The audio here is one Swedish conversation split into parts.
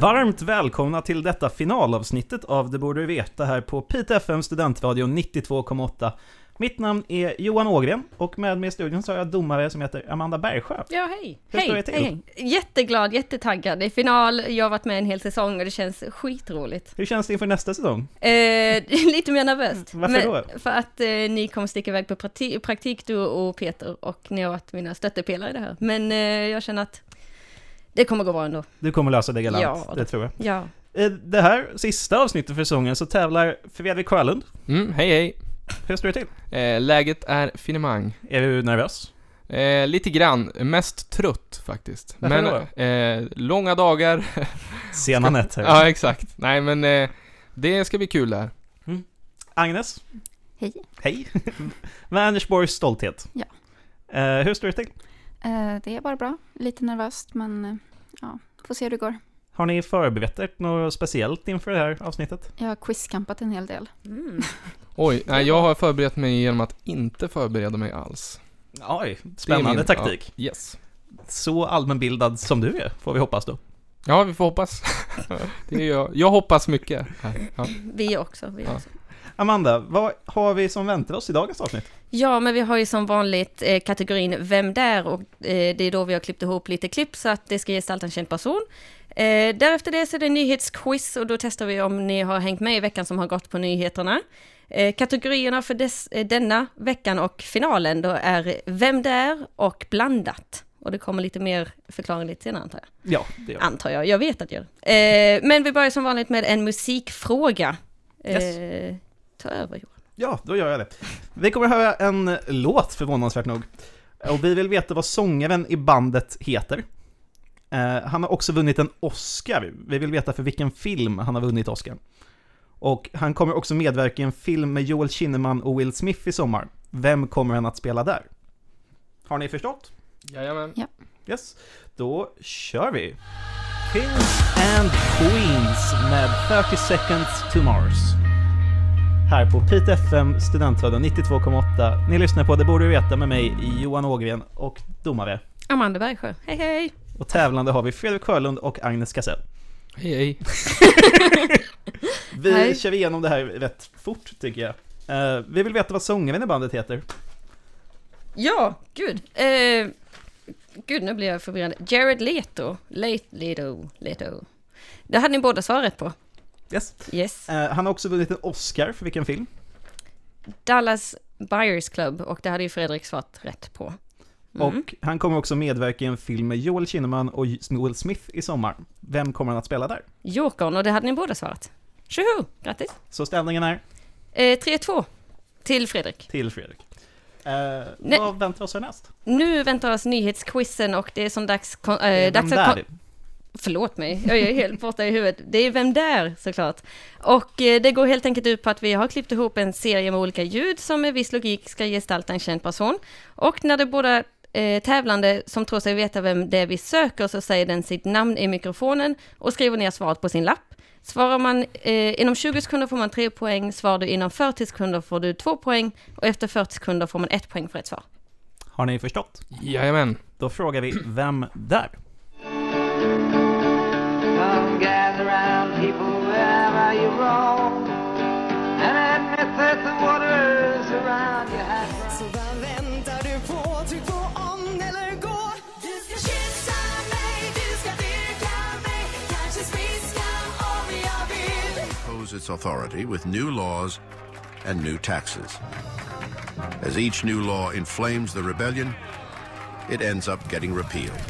Varmt välkomna till detta finalavsnittet av Det borde du veta här på PTFM Studentradio 92,8. Mitt namn är Johan Ågren och med mig i studion så har jag domare som heter Amanda Bergsjö. Ja, hej. Hur står det hej, till? hej, hej. Jätteglad, jättetaggad. Det är final, jag har varit med en hel säsong och det känns skitroligt. Hur känns det inför nästa säsong? Eh, lite mer nervöst. Varför då? För att eh, ni kommer sticka iväg på praktik, praktik, du och Peter, och ni har varit mina stöttepelare i det här. Men eh, jag känner att det kommer gå bra ändå. Du kommer lösa det galant, Ja, det tror jag. Ja. I det här sista avsnittet för säsongen så tävlar Fredrik Sjölund. Mm, hej hej. Hur står det till? Eh, läget är finemang. Är du nervös? Eh, lite grann, mest trött faktiskt. Varför men, eh, långa dagar. Sena nätter. ja, exakt. Nej men, eh, det ska bli kul där. Agnes? Hej. Hej. Vad är Anders Borgs stolthet? Ja. Eh, hur står det till? Eh, det är bara bra. Lite nervöst, men eh, ja, får se hur det går. Har ni förberett er något speciellt inför det här avsnittet? Jag har quizkampat en hel del. Mm. Oj, nej, jag har förberett mig genom att inte förbereda mig alls. Oj, spännande min- taktik. Ja, yes. Så allmänbildad som du är, får vi hoppas då. Ja, vi får hoppas. det är jag. Jag hoppas mycket. Ja. Vi också, vi Ja. också. Amanda, vad har vi som väntar oss i dagens avsnitt? Ja, men vi har ju som vanligt eh, kategorin Vem där? Och eh, det är då vi har klippt ihop lite klipp så att det ska gestalta en känd person. Eh, därefter det så är det nyhetsquiz och då testar vi om ni har hängt med i veckan som har gått på nyheterna. Eh, kategorierna för dess, eh, denna veckan och finalen då är Vem där? och Blandat. Och det kommer lite mer förklaring lite senare antar jag. Ja, det gör vi. Antar jag, jag vet att jag gör. Eh, men vi börjar som vanligt med en musikfråga. Eh, Yes. Ta över Johan. Ja, då gör jag det. Vi kommer att höra en låt, förvånansvärt nog. Och vi vill veta vad sångaren i bandet heter. Eh, han har också vunnit en Oscar. Vi vill veta för vilken film han har vunnit Oscar. Och han kommer också medverka i en film med Joel Kinnaman och Will Smith i sommar. Vem kommer han att spela där? Har ni förstått? Jajamän. Yes, då kör vi! Kings and Queens med 30 seconds to Mars. Här på Pite FM Studentradion 92,8. Ni lyssnar på Det borde du veta med mig, Johan Ågren och domare. Amanda Bergsjö, hej hej! Och tävlande har vi Fredrik Sjölund och Agnes Kassell. Hej hej. Vi Hej. kör igenom det här rätt fort tycker jag. Eh, vi vill veta vad sångaren i bandet heter. Ja, gud. Eh, gud, nu blir jag förvirrad. Jared Leto. Leto, Leto, Leto. Det hade ni båda svaret på. Yes. Yes. Eh, han har också vunnit en Oscar för vilken film? Dallas Buyers Club och det hade ju Fredrik svarat rätt på. Mm. Och han kommer också medverka i en film med Joel Kinnaman och Will Smith i sommar. Vem kommer han att spela där? Jokern och det hade ni båda svarat. Tjoho! Grattis! Så ställningen är Eh, 3-2 till Fredrik. till Fredrik. Eh, vad väntar oss härnäst? Nu väntar oss nyhetsquizen och det är som dags, kon- Eh, dags att... Kon- Förlåt mig, jag är helt borta i huvudet. Det är Vem där såklart. Och eh, det går helt enkelt ut på att vi har klippt ihop en serie med olika ljud som med viss logik ska gestalta en känd person. Och när det båda eh, tävlande som tror sig veta vem det är vi söker så säger den sitt namn i mikrofonen och skriver ner svaret på sin lapp. Svarar man eh, inom 20 sekunder får man 3 poäng, svarar du inom 40 sekunder får du 2 poäng och efter 40 sekunder får man 1 poäng för ett svar. Har ni förstått? Jajamän. Då frågar vi vem där? People wherever you roam And admit that the waters around you have Så vad väntar du på? Tryck på om eller gå. Du ska kyssa mig, du ska leka mig. Kanske smiska om jag vill. impose its authority with new laws and new taxes. As each new law inflames the rebellion, it ends up getting repealed.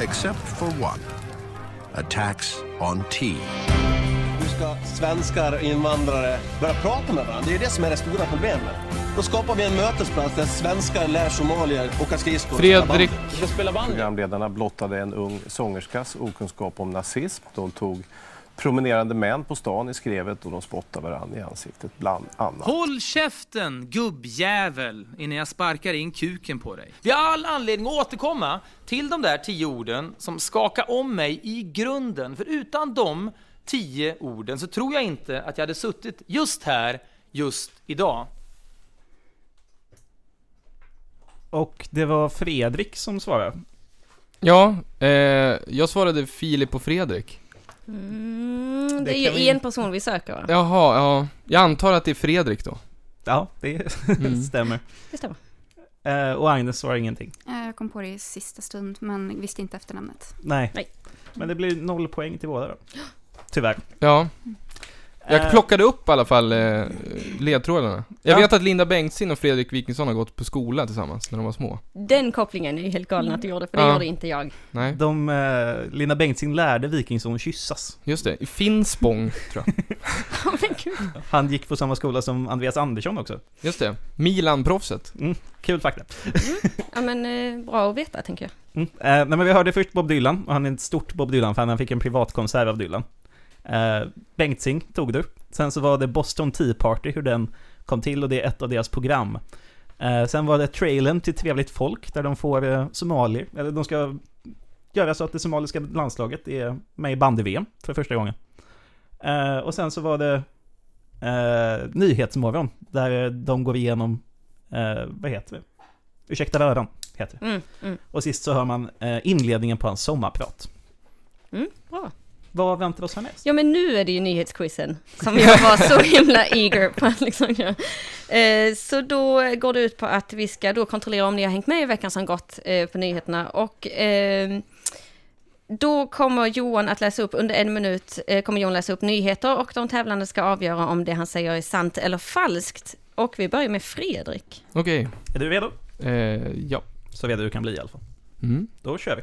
Except for one a tax on tea. Hur ska svenskar och invandrare börja prata med varandra? Det är det som är det stora problemet. Då skapar vi en mötesplats där svenskar lär somalier åka skridskor. Fredrik. spela bandy. Programledarna blottade en ung sångerskas okunskap om nazism. De tog promenerande män på stan i skrevet och de spottar varandra i ansiktet, bland annat. Håll käften, gubbjävel, innan jag sparkar in kuken på dig. Vi har all anledning att återkomma till de där tio orden som skakar om mig i grunden. För utan de tio orden så tror jag inte att jag hade suttit just här, just idag. Och det var Fredrik som svarade. Ja, eh, jag svarade Filip och Fredrik. Mm, det, Det är ju vi- en person vi söker va? Jaha, ja. Jag antar att det är Fredrik då. Ja, det Mm. stämmer. Det stämmer. Eh, och Agnes svarade ingenting. Eh, Jag kom på det i sista stund, men visste inte efternamnet. Nej. Nej. Men det blir noll poäng till båda då. Tyvärr. Ja. Jag Eh, plockade upp i alla fall eh, ledtrådarna. Jag Ja. vet att Linda Bengtzing och Fredrik Wikingsson har gått på skola tillsammans när de var små. Den kopplingen är ju helt galen att du gjorde, för det Ja. gjorde inte jag. Nej, De, eh, Linda Bengtzing lärde Wikingsson kyssas. just det. I Finspång, tror jag. Åh, men gud. Han gick på samma skola som Andreas Andersson också. Just det. Milan-proffset. Mm, kul fakta. Ja men eh, bra att veta tänker jag. Mm. Eh, nej, men vi hörde först Bob Dylan, och han är ett stort Bob Dylan-fan, han fick en privatkonsert av Dylan. Eh, Bengtzing tog du. Sen så var det Boston Tea Party, hur den kom till, och det är ett av deras program. Eh, sen var det trailern till Trevligt Folk, där de får eh, somalier, eller de ska göra så att det somaliska landslaget är med i bandy-VM för första gången. Eh, och sen så var det eh, Nyhetsmorgon, där eh, de går igenom, eh, vad heter det? Ursäkta röran, heter det. Mm, mm, Och sist så hör man eh, inledningen på hans sommarprat. mm, bra. Vad väntar oss härnäst? Ja men nu är det ju nyhetsquizen som jag var så himla eager på att liksom göra. Eh, så då går det ut på att vi ska då kontrollera om ni har hängt med i veckan som gått eh, på nyheterna och eh, då kommer Johan att läsa upp, under en minut eh, kommer Johan läsa upp nyheter och de tävlande ska avgöra om det han säger är sant eller falskt. Och vi börjar med Fredrik. Okej. Är du redo? Eh, ja. Så redo du kan bli i alla fall. Mm. Då kör vi.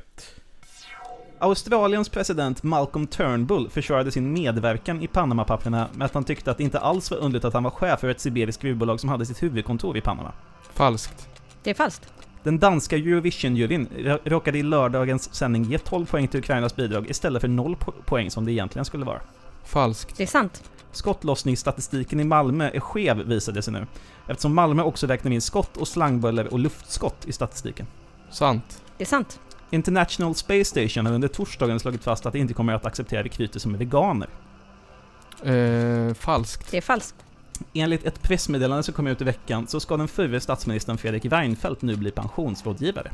Australiens president Malcolm Turnbull försvarade sin medverkan i Panama-papperna med att han tyckte att det inte alls var underligt att han var chef för ett sibiriskt gruvbolag som hade sitt huvudkontor i Panama. Falskt. Det är falskt. Den danska Eurovision-juryn råkade i lördagens sändning ge 12 poäng till Ukrainas bidrag istället för 0 po- poäng som det egentligen skulle vara. Falskt. Det är sant. Skottlossningsstatistiken i Malmö är skev visade sig nu, eftersom Malmö också räknar in skott och slangbollar och luftskott i statistiken. Sant. Det är sant. International Space Station har under torsdagen slagit fast att det inte kommer att acceptera rekryter som är veganer. Eh, falskt. Det är falskt. Enligt ett pressmeddelande som kom ut i veckan så ska den förre statsministern Fredrik Reinfeldt nu bli pensionsrådgivare.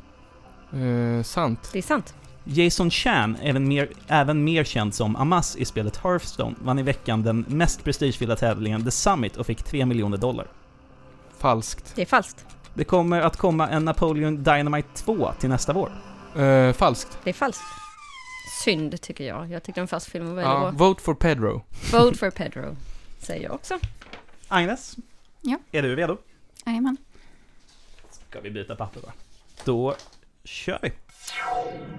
Eh, sant. Det är sant. Jason Chan, även mer, även mer känd som Amas i spelet Hearthstone, vann i veckan den mest prestigefyllda tävlingen The Summit och fick 3 miljoner dollar. Falskt. Det är falskt. Det kommer att komma en Napoleon Dynamite 2 till nästa vår. Eh, falskt. Det är falskt. Synd tycker jag. Jag tyckte den första filmen var väldigt Ja, bra. vote for Pedro. Vote for Pedro. Säger jag också. Agnes? Ja. Är du redo? Jajamän. Ska vi byta papper va? Då kör vi!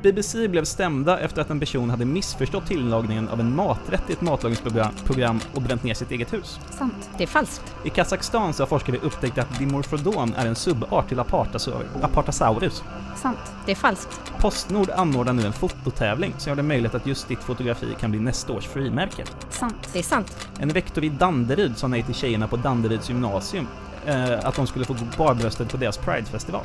BBC blev stämda efter att en person hade missförstått tillagningen av en maträtt i ett matlagningsprogram program och bränt ner sitt eget hus. Sant. Det är falskt. I Kazakstan så har forskare upptäckt att Dimorphodon är en subart till Apartasaur- Apartasaurus. Sant. Det är falskt. Postnord anordnar nu en fototävling som gör det möjligt att just ditt fotografi kan bli nästa års frimärke. Sant. Det är sant. En rektor i Danderyd sa nej till tjejerna på Danderyds gymnasium eh, att de skulle få gå barbröstet på deras Pridefestival.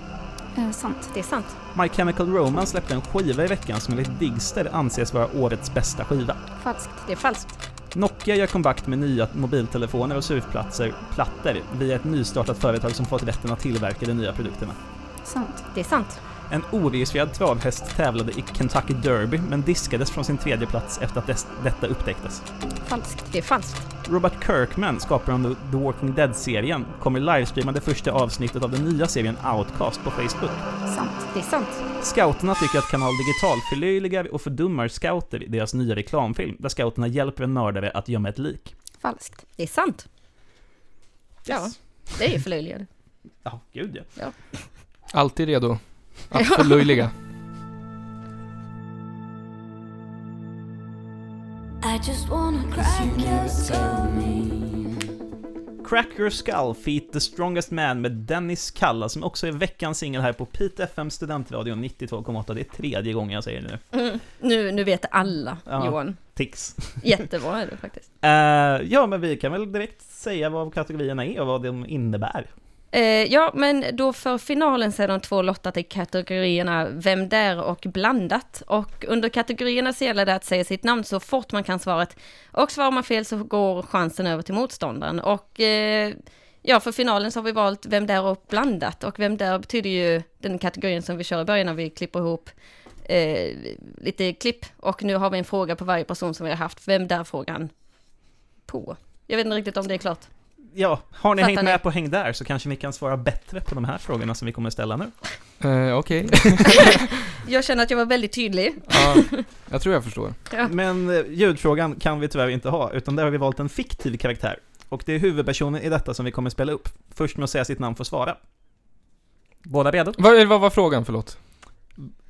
Eh, sant. Det är sant. My Chemical Romance släppte en skiva i veckan som enligt Digster anses vara årets bästa skiva. Falskt. Det är falskt. Nokia gör comeback med nya mobiltelefoner och surfplatser, plattor, via ett nystartat företag som fått rätten att tillverka de nya produkterna. Sant. Det är sant. En oregistrerad travhäst tävlade i Kentucky Derby, men diskades från sin tredje plats efter att des- detta upptäcktes. Falskt. Det är falskt. Robert Kirkman, skaparen av The Walking Dead-serien, kommer livestreama det första avsnittet av den nya serien Outcast på Facebook. Sant. Det är sant. Scouterna tycker att Kanal Digital förlöjligar och fördummar scouter i deras nya reklamfilm, där scouterna hjälper en mördare att gömma ett lik. Falskt. Det är sant. Ja, det är ju förlöjligande. Ja, gud ja. Ja. Alltid redo att förlöjliga. Crack your skull. Feat The Strongest Man med Dennis Kalla, som också är veckans singel här på Pete FM Studentradio 92,8. Det är tredje gången jag säger det nu. Mm. Nu, nu vet alla, Ja. Johan. Tics. Jättebra är det faktiskt. Eh, ja, men vi kan väl direkt säga vad kategorierna är och vad de innebär. Eh, ja, men då för finalen så är de två lottade i kategorierna Vem där och blandat. Och under kategorierna så gäller det att säga sitt namn så fort man kan svaret. Och svarar man fel så går chansen över till motståndaren. Och eh, ja, för finalen så har vi valt Vem där och blandat. Och Vem där betyder ju den kategorin som vi kör i början när vi klipper ihop eh, lite klipp. Och nu har vi en fråga på varje person som vi har haft Vem där-frågan på. Jag vet inte riktigt om det är klart. Ja, har ni Fattar hängt ni? med på Häng där så kanske ni kan svara bättre på de här frågorna som vi kommer att ställa nu. Eh, Okej. Jag känner att jag var väldigt tydlig. ja, jag tror jag förstår. Ja. Men eh, ljudfrågan kan vi tyvärr inte ha, utan där har vi valt en fiktiv karaktär. Och det är huvudpersonen i detta som vi kommer spela upp. Först med att säga sitt namn får svara. Båda redo? Vad, vad var frågan, förlåt?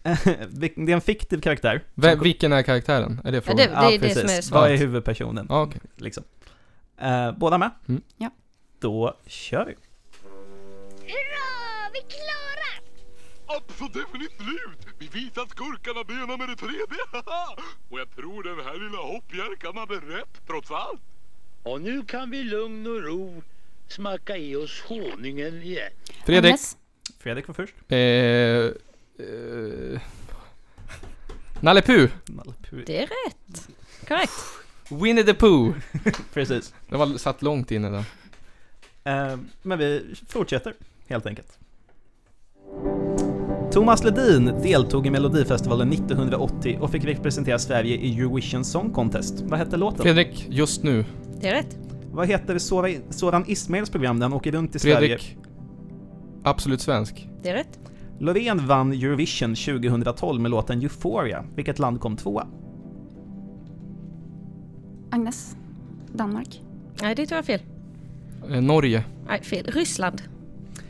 det är en fiktiv karaktär. Som- vilken är karaktären? Är det Ja, frågan? det, det är det precis. som är Vad svaret. är huvudpersonen? Ja, okej. Liksom. Eh, båda med? Mm. Ja. Då kör vi. Hurra, vi är klara! Absolut! Vi visar skurkarna bena med det tredje! Och jag tror den här lilla hoppjerkan hade rätt, trots allt. Och nu kan vi lugn och ro smacka i oss honungen igen. Fredrik? Agnes? Fredrik var först. Eh, eh, Nalle Puh. Nalle Puh. Det är rätt. Korrekt. Winnie the Pooh. Precis. Det var satt långt inne där. Eh, men vi fortsätter, helt enkelt. Thomas Ledin deltog i Melodifestivalen 1980 och fick representera Sverige i Eurovision Song Contest. Vad hette låten? Fredrik, just nu. Det är rätt. Vad heter Sora- Soran Ismails program där han åker runt i Sverige? Fredrik. Absolut svensk. Det är rätt. Loreen vann Eurovision 2012 med låten Euphoria. Vilket land kom tvåa? Agnes? Danmark? Nej, det tror jag fel. Eh, Norge. Nej, fel. Ryssland.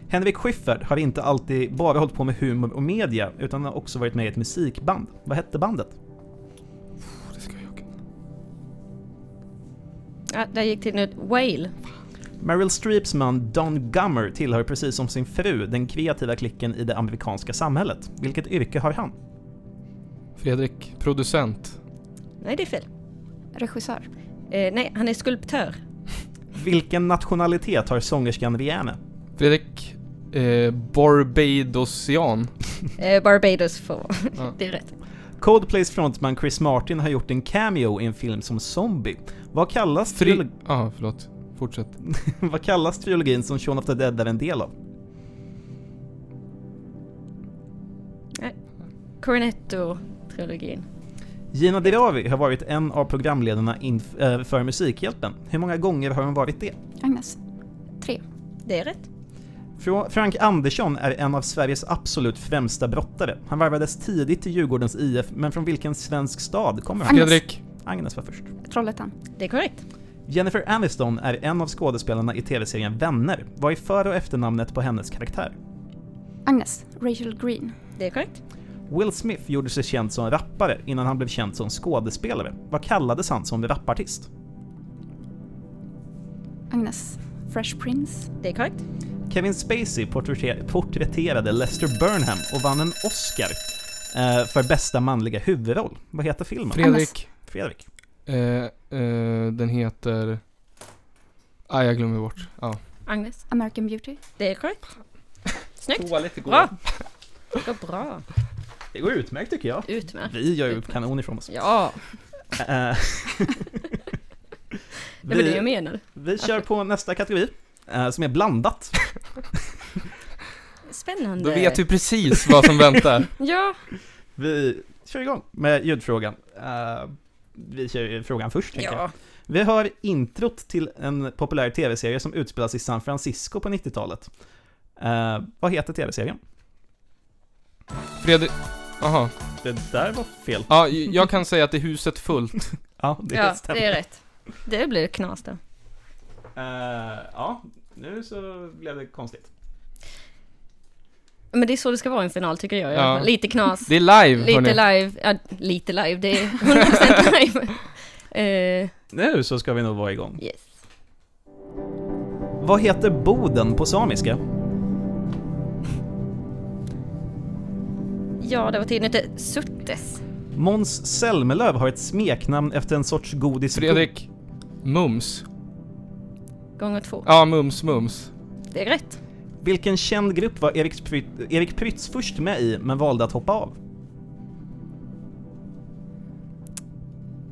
Henrik Schyffert har inte alltid bara hållit på med humor och media, utan har också varit med i ett musikband. Vad hette bandet? Det ska jag. Ja, där gick till nu. Whale. Meryl Streeps man Don Gummer tillhör precis som sin fru den kreativa klicken i det amerikanska samhället. Vilket yrke har han? Fredrik, producent. Nej, det är fel. Regissör? Eh, nej, han är skulptör. Vilken nationalitet har sångerskan Rihanna? Fredrik, eh, Barbadosian. Eh, Barbados får Ja. Det är rätt. Coldplays frontman Chris Martin har gjort en cameo i en film som Zombie. Vad kallas, Fri... triolo- Ja, förlåt. Fortsätt. vad kallas trilogin som Shaun of the Dead är en del av? Cornetto-trilogin. Gina Dirawi har varit en av programledarna eh, för Musikhjälpen. Hur många gånger har hon varit det? Agnes? Tre. Det är rätt. Fra- Frank Andersson är en av Sveriges absolut främsta brottare. Han värvades tidigt till Djurgårdens IF, men från vilken svensk stad kommer han? Agnes. Fredrik, Agnes var först. Trollhättan? Det är korrekt. Jennifer Aniston är en av skådespelarna i tv-serien Vänner. Vad är för och efternamnet på hennes karaktär? Agnes? Rachel Green? Det är korrekt. Will Smith gjorde sig känd som rappare innan han blev känd som skådespelare. Vad kallades han som rapartist? Agnes? Fresh Prince? Det är korrekt. Kevin Spacey porträtter- porträtterade Lester Burnham och vann en Oscar eh, för bästa manliga huvudroll. Vad heter filmen? Fredrik. Fredrik. Eh, eh, den heter... Ah, jag glömmer bort. Ja. Agnes. American Beauty? Det är korrekt. Snyggt. Toalett igår. Bra. Det går bra. Det går utmärkt tycker jag. Utmärkt. Vi gör ju kanon ifrån oss. Ja, Eh, det var det jag menade. vi kör på nästa kategori, eh, som är blandat. Spännande. Då vet du precis vad som väntar. Ja, Vi kör igång med ljudfrågan. Eh, vi kör ju frågan först, tänker jag. ja. Vi hör introt till en populär tv-serie som utspelas i San Francisco på 90-talet. Eh, vad heter tv-serien? Fredrik... Aha. Det där var fel. Ja, jag kan säga att det är huset fullt. Ja, det ja stämmer. det är rätt. Det blir knas då. Eh, ja, nu så blev det konstigt. Men det är så det ska vara i en final tycker jag. Ja. Lite knas. Det är live, Lite hörni. live. Ja, lite live. Det är 100% live. Eh, Nu så ska vi nog vara igång. yes. Vad heter Boden på samiska? Ja, det var tiden till Surtes. Måns Zelmerlöw har ett smeknamn efter en sorts godis... Fredrik. Mums. Gånger två. Ja, Mums Mums. Det är rätt. Vilken känd grupp var Erik, Prytz, Erik Prytz först med i, men valde att hoppa av?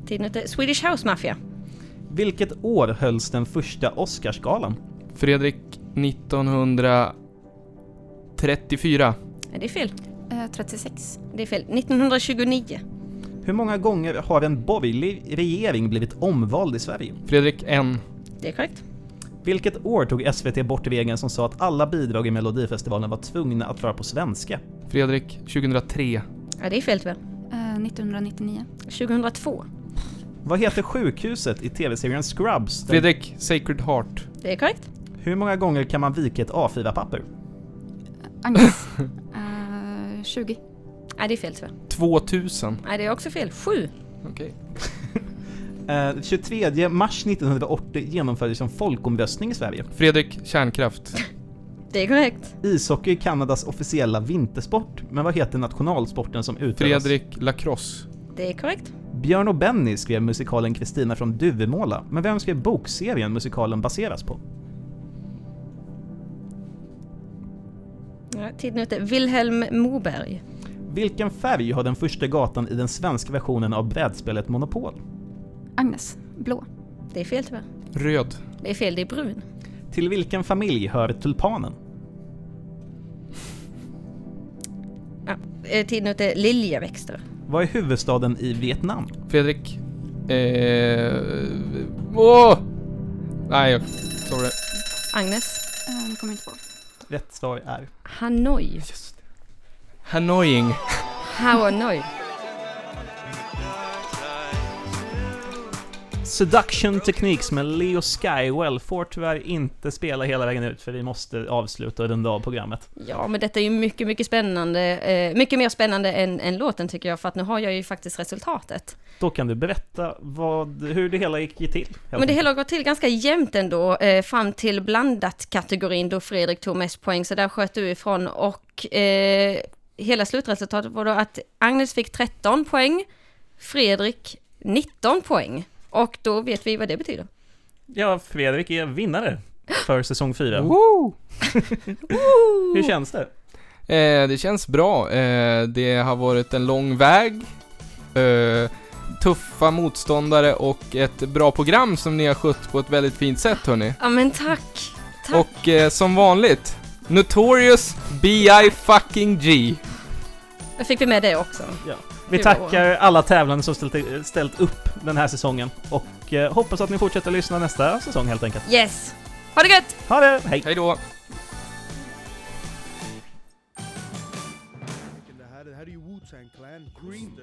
Tiden ute. Swedish House Mafia. Vilket år hölls den första Oscarsgalan? Fredrik 1934. Nej, det är fel. Eh, 36. Det är fel. 1929. Hur många gånger har en borgerlig regering blivit omvald i Sverige? Fredrik N. Det är korrekt. Vilket år tog SVT bort regeln som sa att alla bidrag i Melodifestivalen var tvungna att vara på svenska? Fredrik 2003. Ja, det är fel tyvärr. Eh, 1999. 2002. Vad heter sjukhuset i tv-serien Scrubs? där- Fredrik Sacred Heart. Det är korrekt. Hur många gånger kan man vika ett A4-papper? Agnes. eh, 20. Nej, det är fel tyvärr. 2000. Nej, det är också fel. Sju. Okej. Eh, 23 mars 1980 genomfördes en folkomröstning i Sverige. Fredrik Kärnkraft. Det är korrekt. Ishockey är Kanadas officiella vintersport, men vad heter nationalsporten som utövas? Fredrik Lacrosse. Det är korrekt. Björn och Benny skrev musikalen Kristina från Duvemåla, men vem skrev bokserien musikalen baseras på? Ja, tiden ute. Wilhelm Moberg. Vilken färg har den första gatan i den svenska versionen av brädspelet Monopol? Agnes. Blå. Det är fel tyvärr. Röd. Det är fel, det är brun. Till vilken familj hör tulpanen? Ja, eh, tiden ute. Liljeväxter. Vad är huvudstaden i Vietnam? Fredrik... Eh... Åh! Nej, jag... Sorry. Agnes. Eh, nu kommer jag inte på. Rätt svar är... Hanoi. Hannoying. Hanoi. Seduction Techniques med Leo Skywell får tyvärr inte spela hela vägen ut för vi måste avsluta och runda av programmet. Ja, men detta är ju mycket, mycket spännande. Eh, mycket mer spännande än, än låten tycker jag, för att nu har jag ju faktiskt resultatet. Då kan du berätta vad, hur det hela gick till. Men det hela har gått till ganska jämnt ändå, eh, fram till blandat-kategorin då Fredrik tog mest poäng, så där sköt du ifrån. Och eh, hela slutresultatet var då att Agnes fick 13 poäng, Fredrik 19 poäng. Och då vet vi vad det betyder. Ja, Fredrik är vinnare för säsong 4. Woo! Hur känns det? Eh, det känns bra. Eh, det har varit en lång väg. Eh, tuffa motståndare och ett bra program som ni har skött på ett väldigt fint sätt hörni. Ja men tack! Tack! Och eh, som vanligt, Notorious B.I. fucking G. Då fick vi med det också. Ja. Vi tackar alla tävlande som ställt, ställt upp den här säsongen och eh, hoppas att ni fortsätter lyssna nästa säsong helt enkelt. Yes! Ha det gött! Ha det, hej! Hej då! Det här, det här är ju Wu-Tang Clan. Green.